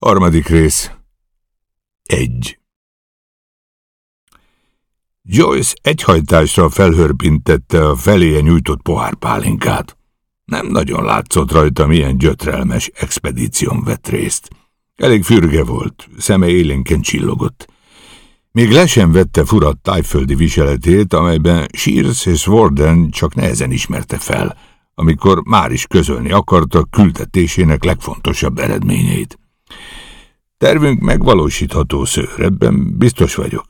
Harmadik rész. Egy. Joyce egyhajtásra felhörpintette a feléje nyújtott pohárpálinkát. Nem nagyon látszott rajta, milyen gyötrelmes expedíción vett részt. Elég fürge volt, szeme élénken csillogott. Még le sem vette furat tájföldi viseletét, amelyben Shears és Warden csak nehezen ismerte fel, amikor már is közölni akarta küldetésének legfontosabb eredményeit. Tervünk megvalósítható szőr, ebben biztos vagyok.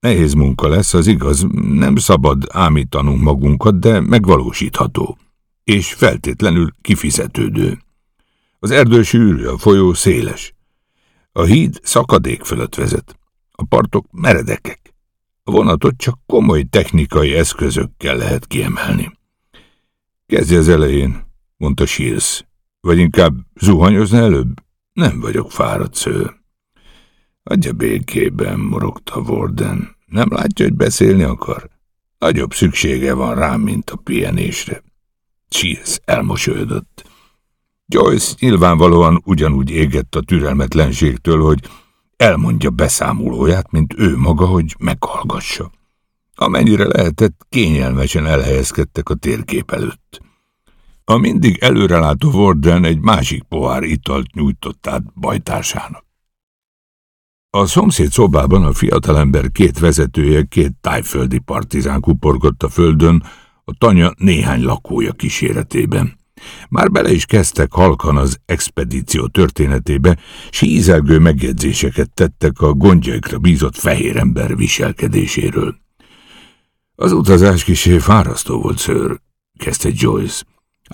Nehéz munka lesz, az igaz, nem szabad ámítanunk magunkat, de megvalósítható, és feltétlenül kifizetődő. Az erdő sűrű, a folyó széles. A híd szakadék fölött vezet. A partok meredekek. A vonatot csak komoly technikai eszközökkel lehet kiemelni. Kezdj az elején, mondta Shields. Vagy inkább zuhanyozna előbb? Nem vagyok fáradt sző. Adja békében, morogta Warden. Nem látja, hogy beszélni akar? Nagyobb szüksége van rám, mint a pihenésre. Shields elmosolyodott. Joyce nyilvánvalóan ugyanúgy égett a türelmetlenségtől, hogy elmondja beszámolóját, mint ő maga, hogy meghallgassa. Amennyire lehetett, kényelmesen elhelyezkedtek a térkép előtt. A mindig előrelátó Warden egy másik pohár italt nyújtott át bajtársának. A szomszéd szobában a fiatalember két vezetője, két tájföldi partizán kuporgott a földön, a tanya néhány lakója kíséretében. Már bele is kezdtek halkan az expedíció történetébe, s ízelgő megjegyzéseket tettek a gondjaikra bízott fehér ember viselkedéséről. Az utazás kisé fárasztó volt, ször, kezdte Joyce.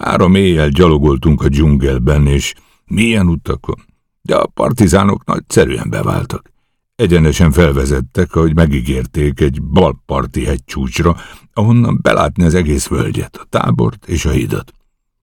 Három éjjel gyalogoltunk a dzsungelben, és milyen utakon, de a partizánok nagyszerűen beváltak. Egyenesen felvezettek, ahogy megígérték, egy balparti hegycsúcsra, ahonnan belátni az egész völgyet, a tábort és a hidat.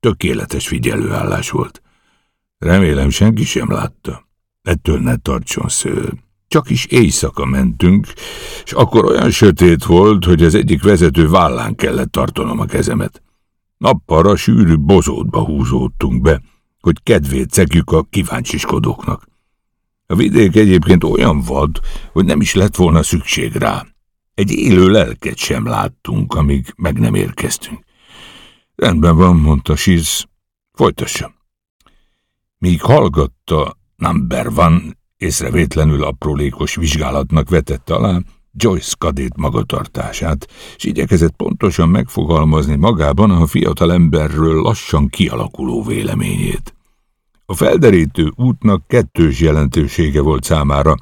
Tökéletes figyelőállás volt. Remélem senki sem látta. Ettől ne tartson sző. Csak is éjszaka mentünk, és akkor olyan sötét volt, hogy az egyik vezető vállán kellett tartanom a kezemet. Nappal a sűrű bozótba húzódtunk be, hogy kedvét cegjük a kíváncsiskodóknak. A vidék egyébként olyan vad, hogy nem is lett volna szükség rá. Egy élő lelket sem láttunk, amíg meg nem érkeztünk. Rendben van, mondta Siz. Folytassa. Míg hallgatta, number van, észrevétlenül aprólékos vizsgálatnak vetette alá Joyce kadét magatartását, és igyekezett pontosan megfogalmazni magában a fiatal emberről lassan kialakuló véleményét. A felderítő útnak kettős jelentősége volt számára,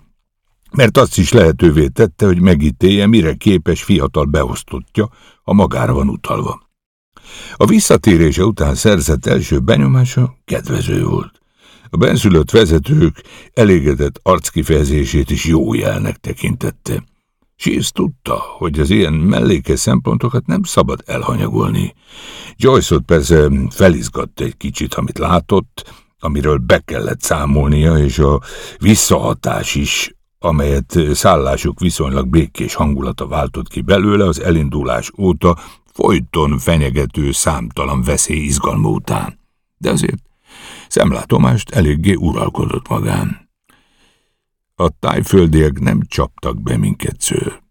mert azt is lehetővé tette, hogy megítélje, mire képes fiatal beosztottja, ha magára van utalva. A visszatérése után szerzett első benyomása kedvező volt. A benszülött vezetők elégedett arckifejezését is jó jelnek tekintette. Shears tudta, hogy az ilyen mellékes szempontokat nem szabad elhanyagolni. Joyce-ot persze felizgatta egy kicsit, amit látott, amiről be kellett számolnia, és a visszahatás is, amelyet szállásuk viszonylag békés hangulata váltott ki belőle az elindulás óta, folyton fenyegető számtalan veszély izgalma után. De azért szemlátomást eléggé uralkodott magán. A tájföldiek nem csaptak be minket szőr.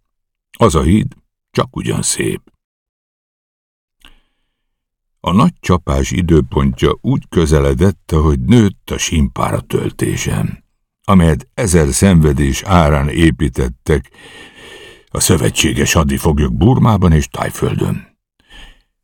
Az a híd csak ugyan szép. A nagy csapás időpontja úgy közeledett, hogy nőtt a simpára töltésem, amelyet ezer szenvedés árán építettek a szövetséges hadifoglyok Burmában és Tájföldön.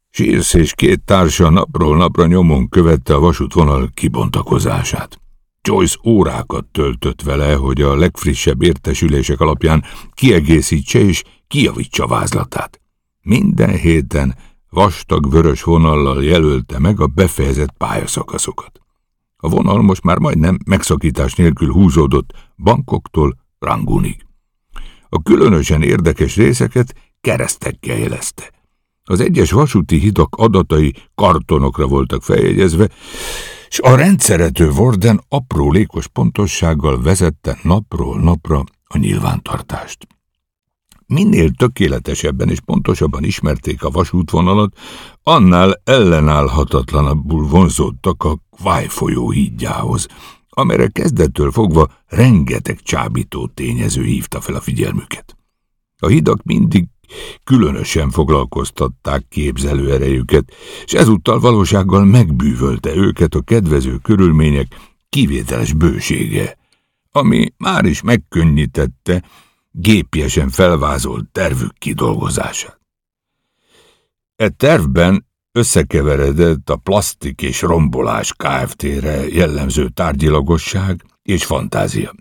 Sírsz és két társa napról napra nyomon követte a vasútvonal kibontakozását. Joyce órákat töltött vele, hogy a legfrissebb értesülések alapján kiegészítse és kijavítsa vázlatát. Minden héten vastag vörös vonallal jelölte meg a befejezett pályaszakaszokat. A vonal most már majdnem megszakítás nélkül húzódott bankoktól Rangunig. A különösen érdekes részeket keresztekkel jelezte. Az egyes vasúti hidak adatai kartonokra voltak feljegyezve, és a rendszerető Warden aprólékos pontossággal vezette napról napra a nyilvántartást. Minél tökéletesebben és pontosabban ismerték a vasútvonalat, annál ellenállhatatlanabbul vonzódtak a Kváj folyó hídjához, amire kezdettől fogva rengeteg csábító tényező hívta fel a figyelmüket. A hidak mindig különösen foglalkoztatták képzelőerejüket, és ezúttal valósággal megbűvölte őket a kedvező körülmények kivételes bősége, ami már is megkönnyítette gépjesen felvázolt tervük kidolgozását. E tervben összekeveredett a plastik és rombolás Kft-re jellemző tárgyilagosság és fantázia.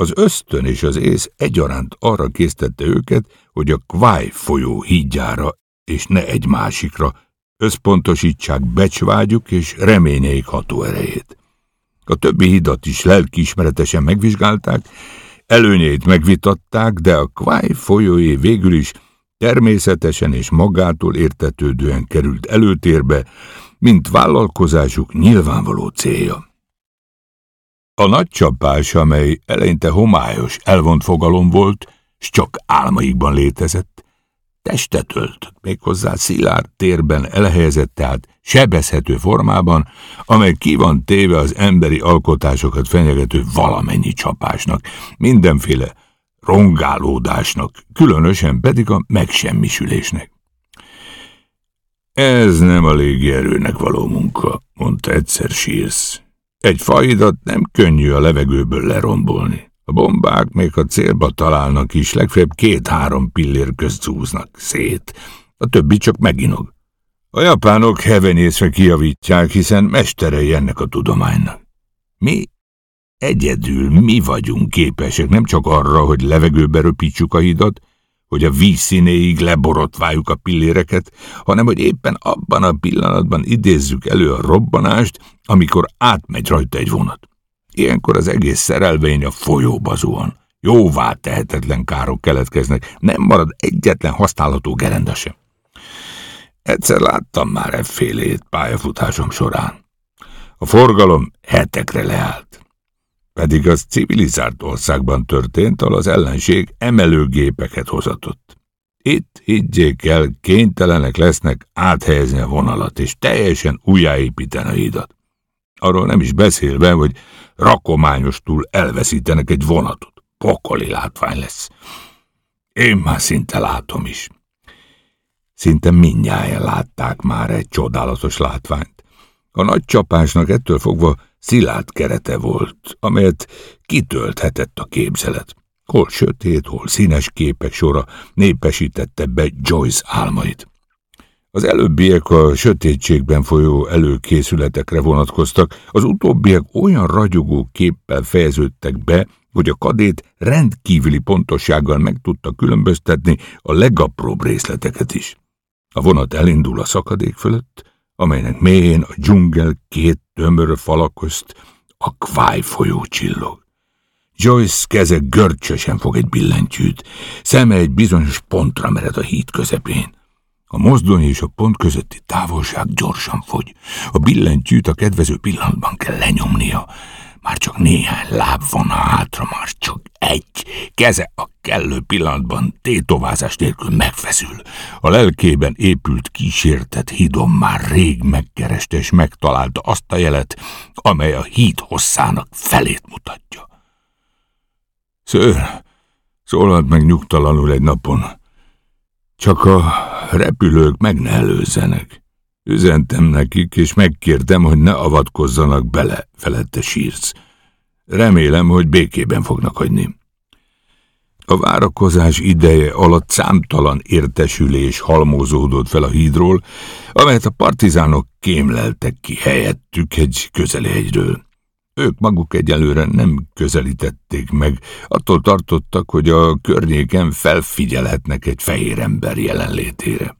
Az ösztön és az ész egyaránt arra késztette őket, hogy a Kváj folyó hídjára és ne egy másikra összpontosítsák becsvágyuk és reményeik hatóerejét. A többi hidat is lelkiismeretesen megvizsgálták, előnyeit megvitatták, de a Kváj folyóé végül is természetesen és magától értetődően került előtérbe, mint vállalkozásuk nyilvánvaló célja. A nagy csapás, amely eleinte homályos, elvont fogalom volt, s csak álmaikban létezett, testet öltött, méghozzá szilárd térben elhelyezett, tehát sebezhető formában, amely ki van téve az emberi alkotásokat fenyegető valamennyi csapásnak, mindenféle rongálódásnak, különösen pedig a megsemmisülésnek. Ez nem a légierőnek való munka, mondta egyszer Shears. Egy faidat nem könnyű a levegőből lerombolni. A bombák még a célba találnak is, legfeljebb két-három pillér közt zúznak szét, a többi csak meginog. A japánok hevenyészve kiavítják, hiszen mesterei ennek a tudománynak. Mi egyedül mi vagyunk képesek nem csak arra, hogy levegőbe röpítsük a hidat, hogy a vízszínéig leborotváljuk a pilléreket, hanem hogy éppen abban a pillanatban idézzük elő a robbanást, amikor átmegy rajta egy vonat. Ilyenkor az egész szerelvény a folyóba zuhan. Jóvá tehetetlen károk keletkeznek, nem marad egyetlen használható gerenda sem. Egyszer láttam már effélét pályafutásom során. A forgalom hetekre leállt. Pedig az civilizált országban történt, ahol az ellenség emelőgépeket hozatott. Itt, higgyék el, kénytelenek lesznek áthelyezni a vonalat, és teljesen újjáépíteni a hidat. Arról nem is beszélve, hogy rakományostul elveszítenek egy vonatot. Pokoli látvány lesz. Én már szinte látom is. Szinte mindnyáján látták már egy csodálatos látványt. A nagy csapásnak ettől fogva szilárd kerete volt, amelyet kitölthetett a képzelet. Hol sötét, hol színes képek sora népesítette be Joyce álmait. Az előbbiek a sötétségben folyó előkészületekre vonatkoztak, az utóbbiak olyan ragyogó képpel fejeződtek be, hogy a kadét rendkívüli pontossággal meg tudta különböztetni a legapróbb részleteket is. A vonat elindul a szakadék fölött, amelynek mélyén a dzsungel két tömör falak közt a kváj folyó csillog. Joyce keze görcsösen fog egy billentyűt, szeme egy bizonyos pontra mered a híd közepén. A mozdony és a pont közötti távolság gyorsan fogy. A billentyűt a kedvező pillanatban kell lenyomnia. Már csak néhány láb van a hátra, már csak egy. Keze a kellő pillanatban tétovázás nélkül megfeszül. A lelkében épült kísértett hídon már rég megkereste és megtalálta azt a jelet, amely a híd hosszának felét mutatja. Ször, szólalt meg nyugtalanul egy napon. Csak a repülők meg ne előzzenek. Üzentem nekik, és megkértem, hogy ne avatkozzanak bele, felette sírsz. Remélem, hogy békében fognak hagyni. A várakozás ideje alatt számtalan értesülés halmozódott fel a hídról, amelyet a partizánok kémleltek ki helyettük egy közeli hegyről. Ők maguk egyelőre nem közelítették meg, attól tartottak, hogy a környéken felfigyelhetnek egy fehér ember jelenlétére.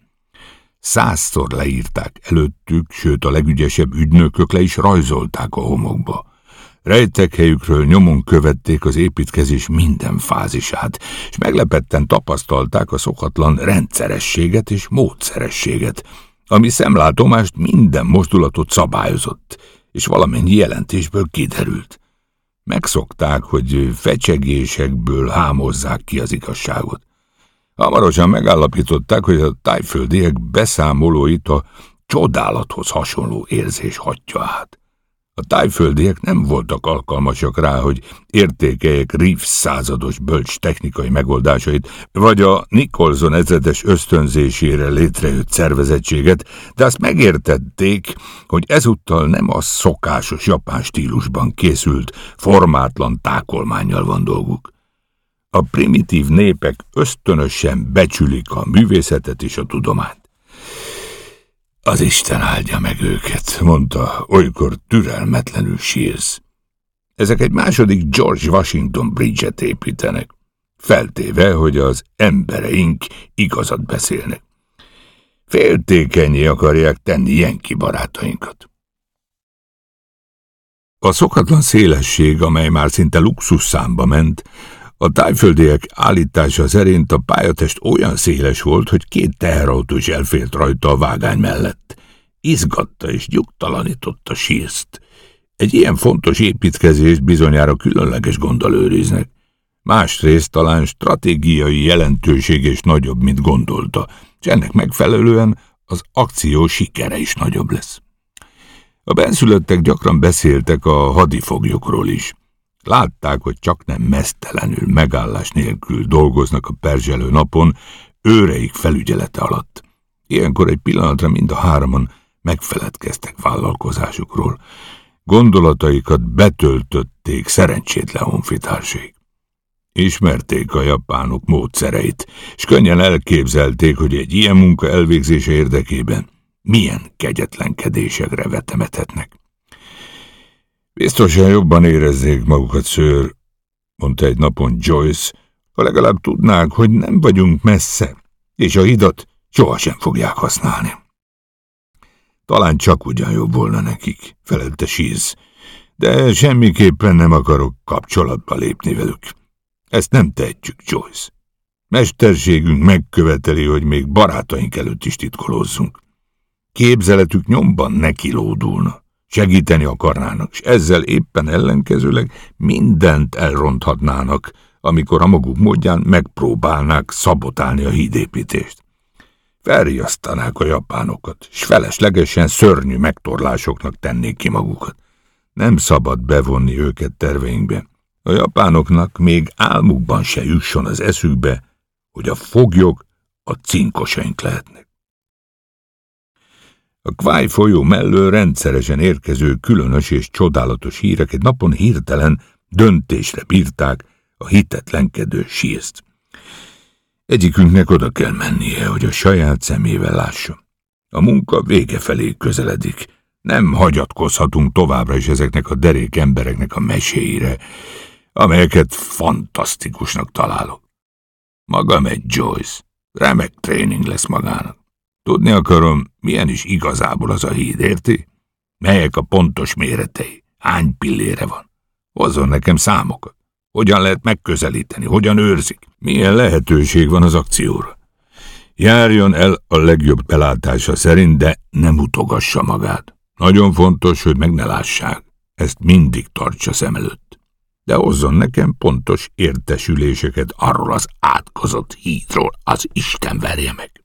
Százszor leírták előttük, sőt a legügyesebb ügynökök le is rajzolták a homokba. Rejtek helyükről nyomon követték az építkezés minden fázisát, és meglepetten tapasztalták a szokatlan rendszerességet és módszerességet, ami szemlátomást minden mozdulatot szabályozott, és valamennyi jelentésből kiderült. Megszokták, hogy fecsegésekből hámozzák ki az igazságot. Hamarosan megállapították, hogy a tájföldiek beszámolóit a csodálathoz hasonló érzés hatja át. A tájföldiek nem voltak alkalmasak rá, hogy értékeljék Reeves százados bölcs technikai megoldásait, vagy a Nicholson ezredes ösztönzésére létrejött szervezettséget, de azt megértették, hogy ezúttal nem a szokásos japán stílusban készült, formátlan tákolmányjal van dolguk. A primitív népek ösztönösen becsülik a művészetet és a tudományt. Az Isten áldja meg őket, mondta, olykor türelmetlenül sírsz. Ezek egy második George Washington Bridge-et építenek, feltéve, hogy az embereink igazat beszélnek. Féltékenyé akarják tenni Jenki barátainkat. A szokatlan szélesség, amely már szinte luxus számba ment, a tájföldiek állítása szerint a pályatest olyan széles volt, hogy két teherautó is elfért rajta a vágány mellett. Izgatta és nyugtalanította sírszt. Egy ilyen fontos építkezést bizonyára különleges gondol őriznek. Másrészt talán stratégiai jelentőség és nagyobb, mint gondolta, és ennek megfelelően az akció sikere is nagyobb lesz. A benszülöttek gyakran beszéltek a hadifoglyokról is. Látták, hogy csak nem mesztelenül, megállás nélkül dolgoznak a perzselő napon, őreik felügyelete alatt. Ilyenkor egy pillanatra mind a hároman megfeledkeztek vállalkozásukról. Gondolataikat betöltötték szerencsétlen honfitárség. Ismerték a japánok módszereit, és könnyen elképzelték, hogy egy ilyen munka elvégzése érdekében milyen kegyetlenkedésekre vetemethetnek. Biztosan jobban érezzék magukat, szőr, mondta egy napon Joyce, ha legalább tudnák, hogy nem vagyunk messze, és a hidat sohasem fogják használni. Talán csak ugyan jobb volna nekik, felelte Shiz, de semmiképpen nem akarok kapcsolatba lépni velük. Ezt nem tehetjük, Joyce. Mesterségünk megköveteli, hogy még barátaink előtt is titkolózzunk. Képzeletük nyomban nekilódulna segíteni akarnának, és ezzel éppen ellenkezőleg mindent elronthatnának, amikor a maguk módján megpróbálnák szabotálni a hídépítést. Felriasztanák a japánokat, és feleslegesen szörnyű megtorlásoknak tennék ki magukat. Nem szabad bevonni őket terveinkbe. A japánoknak még álmukban se jusson az eszükbe, hogy a foglyok a cinkosaink lehetnek. A Kváj folyó mellől rendszeresen érkező különös és csodálatos hírek egy napon hirtelen döntésre bírták a hitetlenkedő sízt. Egyikünknek oda kell mennie, hogy a saját szemével lássa. A munka vége felé közeledik. Nem hagyatkozhatunk továbbra is ezeknek a derék embereknek a meséire, amelyeket fantasztikusnak találok. Maga megy Joyce. Remek tréning lesz magának. Tudni akarom, milyen is igazából az a híd, érti? Melyek a pontos méretei? Hány pillére van? Hozzon nekem számokat. Hogyan lehet megközelíteni? Hogyan őrzik? Milyen lehetőség van az akcióra? Járjon el a legjobb belátása szerint, de nem utogassa magát. Nagyon fontos, hogy meg ne lássák. Ezt mindig tartsa szem előtt. De hozzon nekem pontos értesüléseket arról az átkozott hídról, az Isten verje meg.